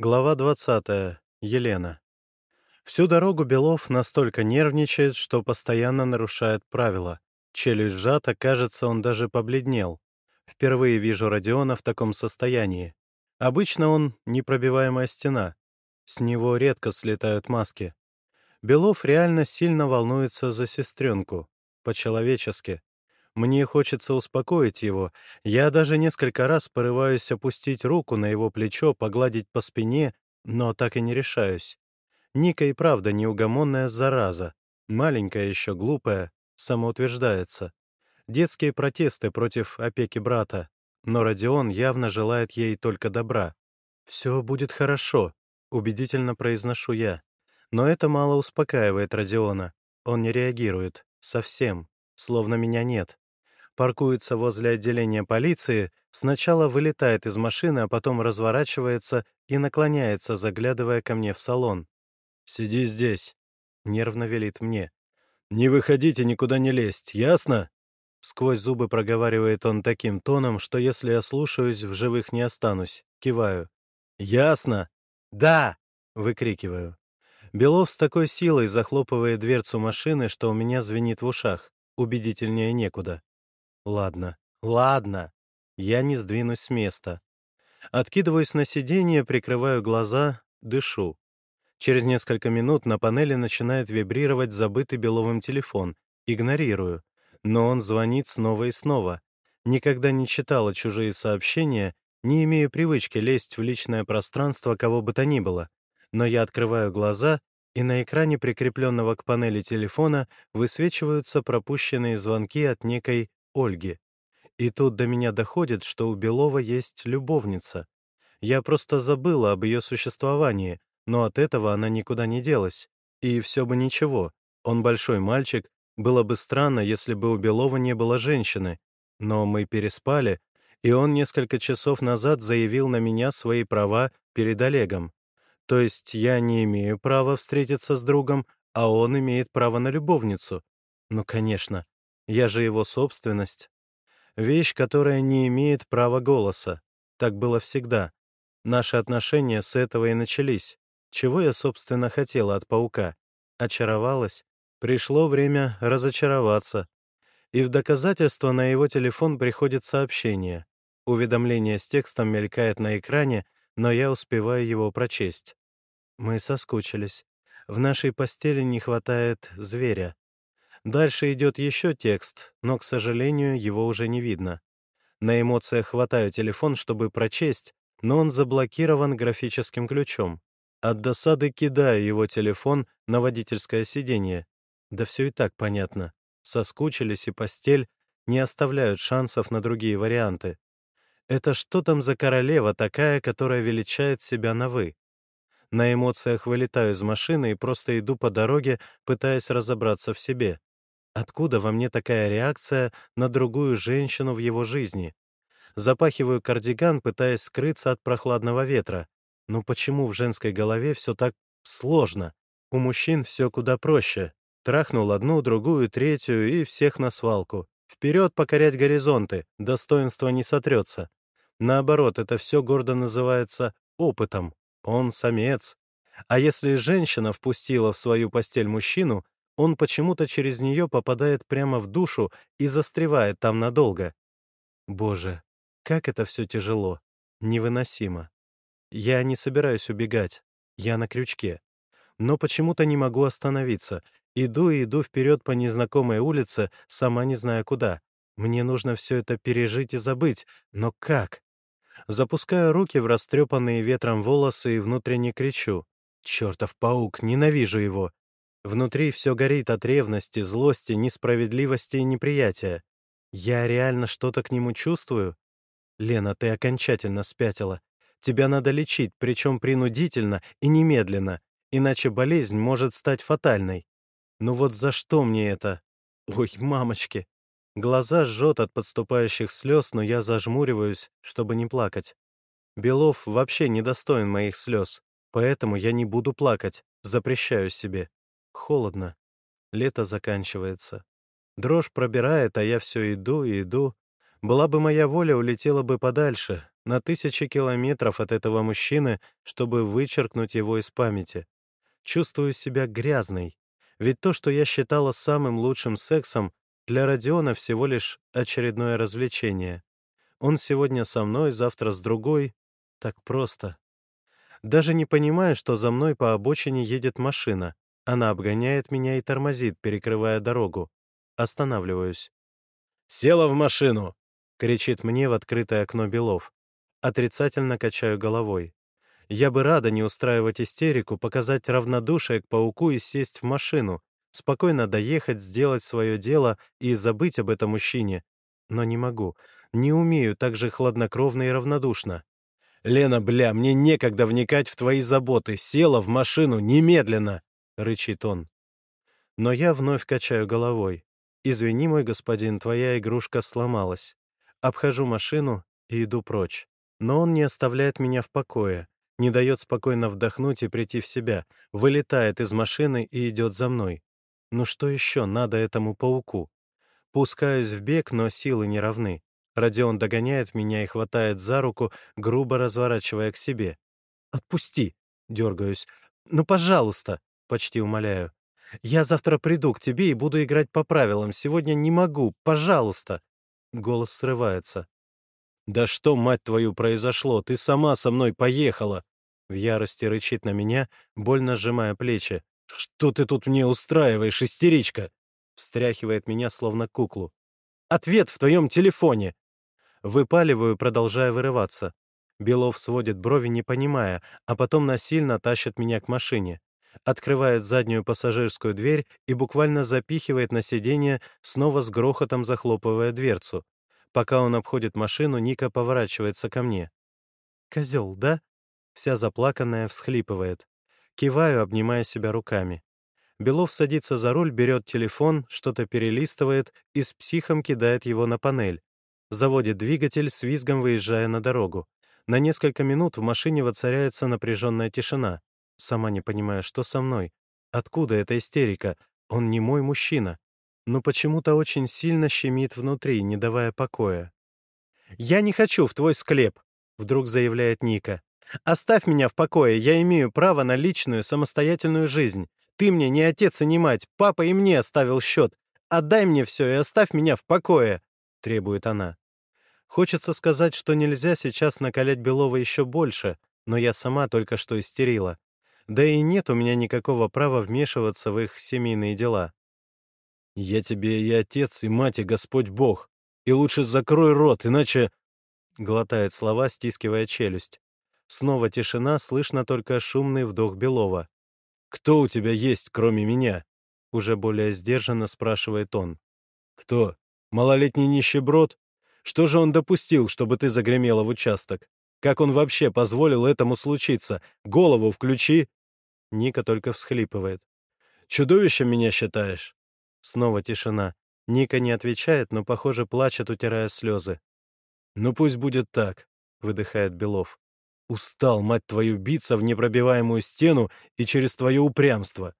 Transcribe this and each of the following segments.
Глава 20. Елена. Всю дорогу Белов настолько нервничает, что постоянно нарушает правила. Челюсть сжата, кажется, он даже побледнел. Впервые вижу Родиона в таком состоянии. Обычно он непробиваемая стена. С него редко слетают маски. Белов реально сильно волнуется за сестренку. По-человечески. Мне хочется успокоить его. Я даже несколько раз порываюсь опустить руку на его плечо, погладить по спине, но так и не решаюсь. Ника и правда неугомонная зараза. Маленькая еще, глупая, самоутверждается. Детские протесты против опеки брата. Но Родион явно желает ей только добра. «Все будет хорошо», — убедительно произношу я. Но это мало успокаивает Родиона. Он не реагирует. Совсем. Словно меня нет паркуется возле отделения полиции, сначала вылетает из машины, а потом разворачивается и наклоняется, заглядывая ко мне в салон. «Сиди здесь», — нервно велит мне. «Не выходите, никуда не лезть, ясно?» Сквозь зубы проговаривает он таким тоном, что если я слушаюсь, в живых не останусь. Киваю. «Ясно?» «Да!» — выкрикиваю. Белов с такой силой захлопывает дверцу машины, что у меня звенит в ушах. Убедительнее некуда. Ладно, ладно. Я не сдвинусь с места. Откидываюсь на сиденье, прикрываю глаза, дышу. Через несколько минут на панели начинает вибрировать забытый Беловым телефон. Игнорирую. Но он звонит снова и снова. Никогда не читала чужие сообщения, не имею привычки лезть в личное пространство кого бы то ни было. Но я открываю глаза, и на экране, прикрепленного к панели телефона, высвечиваются пропущенные звонки от некой Ольги. И тут до меня доходит, что у Белова есть любовница. Я просто забыла об ее существовании, но от этого она никуда не делась. И все бы ничего. Он большой мальчик, было бы странно, если бы у Белова не было женщины. Но мы переспали, и он несколько часов назад заявил на меня свои права перед Олегом. То есть я не имею права встретиться с другом, а он имеет право на любовницу. Ну, конечно, я же его собственность. Вещь, которая не имеет права голоса. Так было всегда. Наши отношения с этого и начались. Чего я, собственно, хотела от паука? Очаровалась? Пришло время разочароваться. И в доказательство на его телефон приходит сообщение. Уведомление с текстом мелькает на экране, но я успеваю его прочесть. Мы соскучились. В нашей постели не хватает зверя. Дальше идет еще текст, но, к сожалению, его уже не видно. На эмоциях хватаю телефон, чтобы прочесть, но он заблокирован графическим ключом. От досады кидаю его телефон на водительское сиденье. Да все и так понятно. Соскучились и постель не оставляют шансов на другие варианты. Это что там за королева такая, которая величает себя на «вы»? На эмоциях вылетаю из машины и просто иду по дороге, пытаясь разобраться в себе. Откуда во мне такая реакция на другую женщину в его жизни? Запахиваю кардиган, пытаясь скрыться от прохладного ветра. Но почему в женской голове все так сложно? У мужчин все куда проще. Трахнул одну, другую, третью и всех на свалку. Вперед покорять горизонты, достоинство не сотрется. Наоборот, это все гордо называется опытом. Он самец. А если женщина впустила в свою постель мужчину, он почему-то через нее попадает прямо в душу и застревает там надолго. Боже, как это все тяжело, невыносимо. Я не собираюсь убегать, я на крючке. Но почему-то не могу остановиться. Иду и иду вперед по незнакомой улице, сама не зная куда. Мне нужно все это пережить и забыть, но как? Запускаю руки в растрепанные ветром волосы и внутренне кричу. Чертов паук, ненавижу его. Внутри все горит от ревности, злости, несправедливости и неприятия. Я реально что-то к нему чувствую? Лена, ты окончательно спятила. Тебя надо лечить, причем принудительно и немедленно, иначе болезнь может стать фатальной. Ну вот за что мне это? Ой, мамочки. Глаза жжет от подступающих слез, но я зажмуриваюсь, чтобы не плакать. Белов вообще недостоин моих слез, поэтому я не буду плакать, запрещаю себе. Холодно. Лето заканчивается. Дрожь пробирает, а я все иду и иду. Была бы моя воля, улетела бы подальше, на тысячи километров от этого мужчины, чтобы вычеркнуть его из памяти. Чувствую себя грязной. Ведь то, что я считала самым лучшим сексом, для Родиона всего лишь очередное развлечение. Он сегодня со мной, завтра с другой. Так просто. Даже не понимая, что за мной по обочине едет машина. Она обгоняет меня и тормозит, перекрывая дорогу. Останавливаюсь. «Села в машину!» — кричит мне в открытое окно Белов. Отрицательно качаю головой. Я бы рада не устраивать истерику, показать равнодушие к пауку и сесть в машину, спокойно доехать, сделать свое дело и забыть об этом мужчине. Но не могу, не умею так же хладнокровно и равнодушно. «Лена, бля, мне некогда вникать в твои заботы. Села в машину немедленно!» — рычит он. Но я вновь качаю головой. «Извини, мой господин, твоя игрушка сломалась». Обхожу машину и иду прочь. Но он не оставляет меня в покое, не дает спокойно вдохнуть и прийти в себя, вылетает из машины и идет за мной. Ну что еще надо этому пауку? Пускаюсь в бег, но силы не равны. Родион догоняет меня и хватает за руку, грубо разворачивая к себе. «Отпусти!» — дергаюсь. «Ну, пожалуйста!» Почти умоляю. «Я завтра приду к тебе и буду играть по правилам. Сегодня не могу. Пожалуйста!» Голос срывается. «Да что, мать твою, произошло? Ты сама со мной поехала!» В ярости рычит на меня, больно сжимая плечи. «Что ты тут мне устраиваешь, истеричка?» Встряхивает меня, словно куклу. «Ответ в твоем телефоне!» Выпаливаю, продолжая вырываться. Белов сводит брови, не понимая, а потом насильно тащит меня к машине открывает заднюю пассажирскую дверь и буквально запихивает на сиденье, снова с грохотом захлопывая дверцу. Пока он обходит машину, Ника поворачивается ко мне. «Козел, да?» Вся заплаканная всхлипывает. Киваю, обнимая себя руками. Белов садится за руль, берет телефон, что-то перелистывает и с психом кидает его на панель. Заводит двигатель, с визгом выезжая на дорогу. На несколько минут в машине воцаряется напряженная тишина. Сама не понимая, что со мной. Откуда эта истерика? Он не мой мужчина. Но почему-то очень сильно щемит внутри, не давая покоя. «Я не хочу в твой склеп», — вдруг заявляет Ника. «Оставь меня в покое, я имею право на личную, самостоятельную жизнь. Ты мне не отец и не мать, папа и мне оставил счет. Отдай мне все и оставь меня в покое», — требует она. Хочется сказать, что нельзя сейчас накалять Белова еще больше, но я сама только что истерила. Да и нет у меня никакого права вмешиваться в их семейные дела. «Я тебе и отец, и мать, и Господь Бог. И лучше закрой рот, иначе...» Глотает слова, стискивая челюсть. Снова тишина, слышно только шумный вдох Белова. «Кто у тебя есть, кроме меня?» Уже более сдержанно спрашивает он. «Кто? Малолетний нищеброд? Что же он допустил, чтобы ты загремела в участок? Как он вообще позволил этому случиться? Голову включи!» Ника только всхлипывает. «Чудовищем меня считаешь?» Снова тишина. Ника не отвечает, но, похоже, плачет, утирая слезы. «Ну пусть будет так», — выдыхает Белов. «Устал, мать твою, биться в непробиваемую стену и через твое упрямство.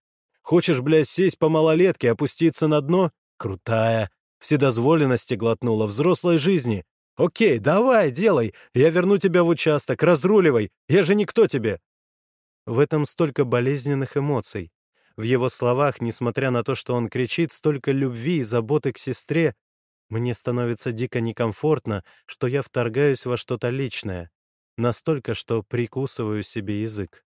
Хочешь, блядь, сесть по малолетке, опуститься на дно? Крутая. Вседозволенности глотнула взрослой жизни. Окей, давай, делай. Я верну тебя в участок, разруливай. Я же никто тебе. В этом столько болезненных эмоций. В его словах, несмотря на то, что он кричит, столько любви и заботы к сестре. Мне становится дико некомфортно, что я вторгаюсь во что-то личное. Настолько, что прикусываю себе язык.